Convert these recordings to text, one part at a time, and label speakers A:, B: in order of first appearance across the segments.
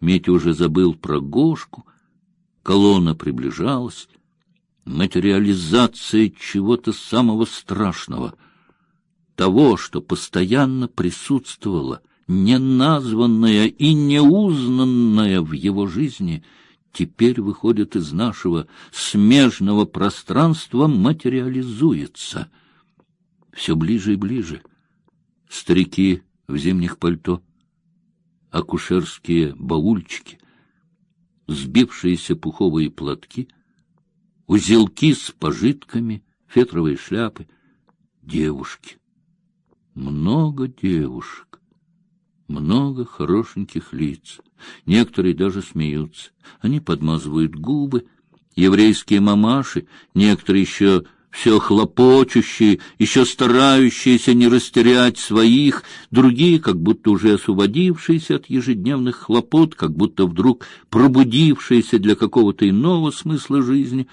A: Митя уже забыл про Гошку. Колонна приближалась. Материализация чего-то самого страшного. Того, что постоянно присутствовало, неназванное и неузнанное в его жизни, теперь выходит из нашего смежного пространства, материализуется. Все ближе и ближе. Старики в зимних пальто — акушерские баульчики, сбившиеся пуховые платки, узелки с пожитками, фетровые шляпы, девушки. Много девушек, много хорошеньких лиц. Некоторые даже смеются. Они подмазывают губы. Еврейские мамаши, некоторые еще все хлопочущие, еще старающиеся не растерять своих, другие, как будто уже освободившиеся от ежедневных хлопот, как будто вдруг пробудившиеся для какого-то иного смысла жизни.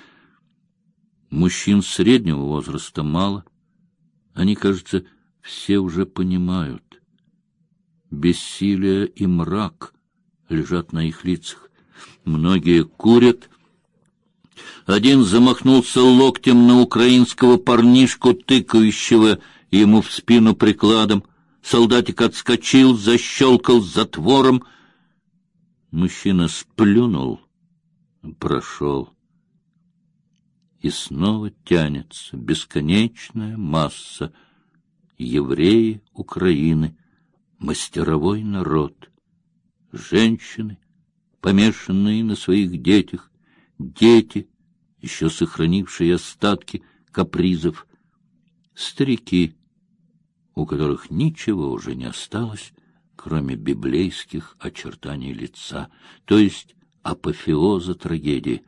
A: Мужчин среднего возраста мало. Они, кажется, все уже понимают. Бессилие и мрак лежат на их лицах. Многие курят, один замахнулся локтем на украинского парнишку, тыкающего ему в спину прикладом. Солдатик отскочил, защелкал затвором. Мужчина сплюнул, прошел. И снова тянется бесконечная масса евреи Украины, мастеровой народ, женщины, помешанные на своих детях, дети, еще сохранившие остатки капризов, старики, у которых ничего уже не осталось, кроме библейских очертаний лица, то есть апофеоза трагедии,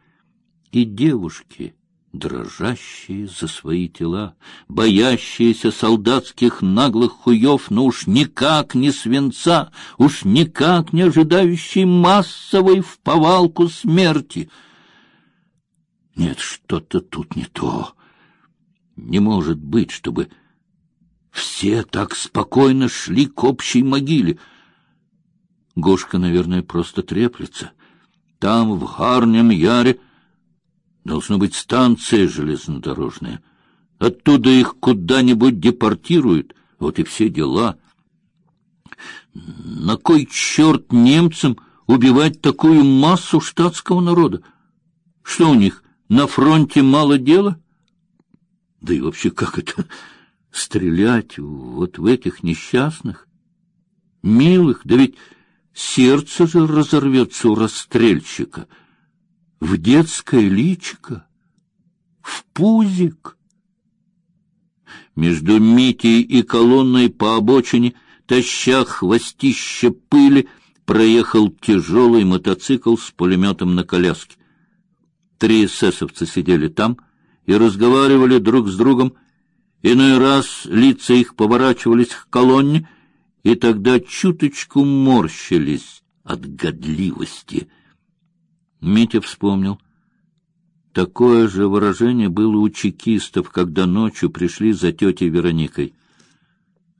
A: и девушки, дрожащие за свои тела, боящиеся солдатских наглых хуев, но уж никак не свинца, уж никак не ожидающие массовой в повалку смерти — нет, что-то тут не то. Не может быть, чтобы все так спокойно шли к общей могиле. Гошка, наверное, просто треплется. Там, в Гарнем Яре, должна быть станция железнодорожная. Оттуда их куда-нибудь депортируют. Вот и все дела. На кой черт немцам убивать такую массу штатского народа? Что у них, на фронте мало дела? Да и вообще, как это стрелять вот в этих несчастных, милых? Да ведь сердце же разорвется у расстрельщика. В детское личико, в пузик. Между Митей и колонной по обочине, таща хвостище пыли, проехал тяжелый мотоцикл с пулеметом на коляске. Три эсэсовца сидели там и разговаривали друг с другом. Иной раз лица их поворачивались к колонне, и тогда чуточку морщились от годливости. Митя вспомнил. Такое же выражение было у чекистов, когда ночью пришли за тетей Вероникой.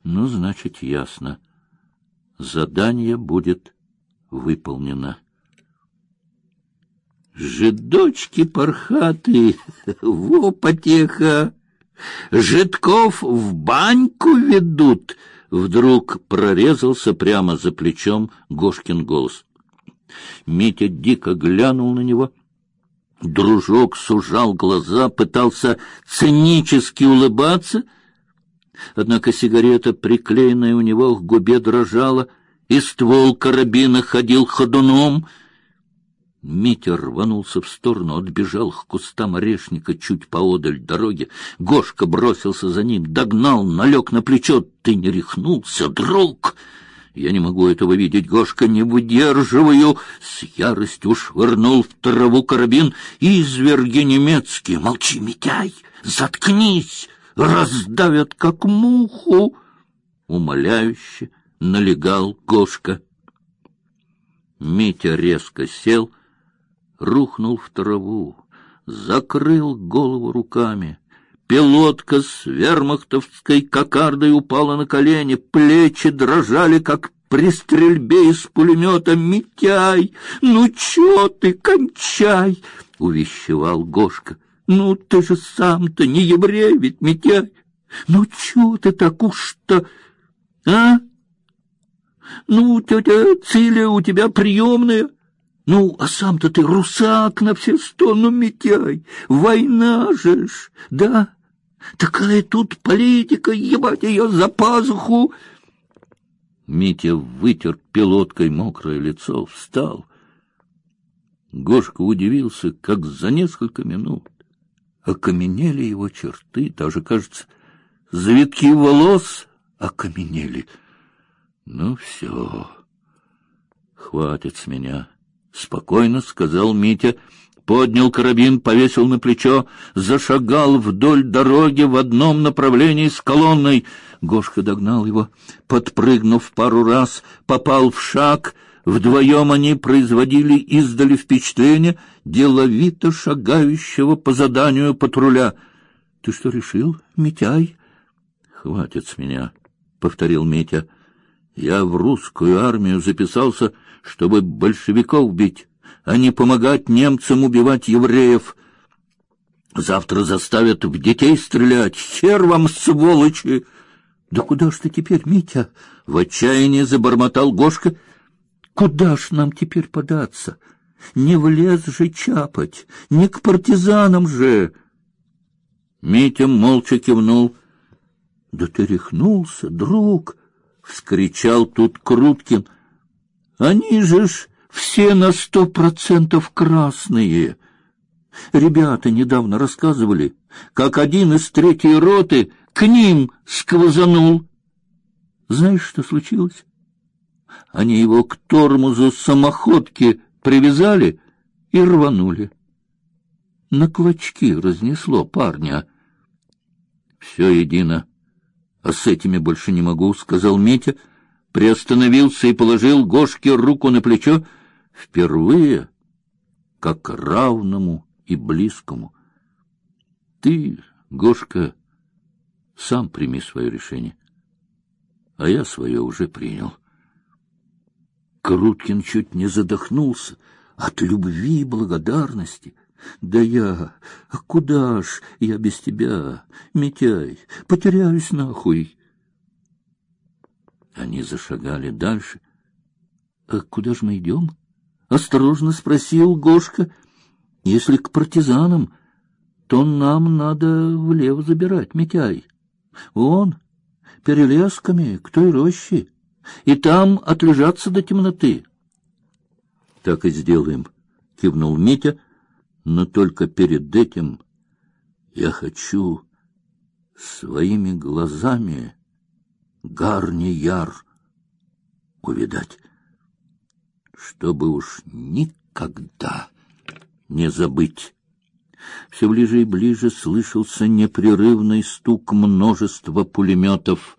A: Ну, значит, ясно. Задание будет выполнено. Жидочки пархатые, во потеха! Жидков в баньку ведут! Вдруг прорезался прямо за плечом Гошкин голос. Митя дико глянул на него. Дружок сужал глаза, пытался цинически улыбаться, однако сигарета, приклеенная у него к губе, дрожала, и ствол карабина ходил ходуном — Митя рванулся в сторону, отбежал к кустам орешника чуть поодаль дороги. Гошка бросился за ним, догнал, налег на плечо. «Ты не рехнулся, друг!» «Я не могу этого видеть, Гошка, не выдерживаю!» С яростью швырнул в траву карабин. «Изверги немецкие! Молчи, Митяй! Заткнись! Раздавят, как муху!» Умоляюще налегал Гошка. Митя резко сел — рухнул в траву, закрыл голову руками. Пилотка с вермахтовской кокардой упала на колени, плечи дрожали, как при стрельбе из пулемета Митяй, ну чё ты, кончай, увещевал Гошка. Ну ты же сам-то не еврей ведь, Митяй. Ну чё ты так уж-то, а? Ну, тетя Циля у тебя приемная. Ну, а сам-то ты русак на все сто, ну, Митяй, война же ж, да? Такая тут политика, ебать ее за пазуху. Митя вытер пилоткой мокрое лицо, встал. Гошка удивился, как за несколько минут окаменели его черты, даже, кажется, завитки волос окаменели. Ну все, хватит с меня, спокойно сказал Митя поднял карабин, повесил на плечо, зашагал вдоль дороги в одном направлении с колонной. Гошка догнал его, подпрыгнув пару раз, попал в шаг. Вдвоем они производили издали впечатление деловито шагающего по заданию патруля. — Ты что решил, Митяй? — Хватит с меня, — повторил Митя. — Я в русскую армию записался, чтобы большевиков бить а не помогать немцам убивать евреев. Завтра заставят в детей стрелять. Хер вам, сволочи! Да куда ж ты теперь, Митя? В отчаянии забормотал Гошка. Куда ж нам теперь податься? Не в лес же чапать, не к партизанам же. Митя молча кивнул. Да ты рехнулся, друг, вскричал тут Круткин. Они же ж все на сто процентов красные. Ребята недавно рассказывали, как один из третьей роты к ним сквозанул. Знаешь, что случилось? Они его к тормозу самоходки привязали и рванули. На клочки разнесло парня. Все едино. А с этими больше не могу, сказал Митя, приостановился и положил Гошке руку на плечо впервые как равному и близкому. Ты, Гошка, сам прими свое решение, а я свое уже принял. Круткин чуть не задохнулся от любви и благодарности. Да я, а куда ж я без тебя, Митяй, потеряюсь нахуй. Они зашагали дальше. А куда ж мы идем? осторожно спросил Гошка. Если к партизанам, то нам надо влево забирать, Митяй. Вон, перелесками к той роще, и там отлежаться до темноты. Так и сделаем, кивнул Митя, но только перед этим я хочу своими глазами гарни яр увидать чтобы уж никогда не забыть. Все ближе и ближе слышался непрерывный стук множества пулеметов.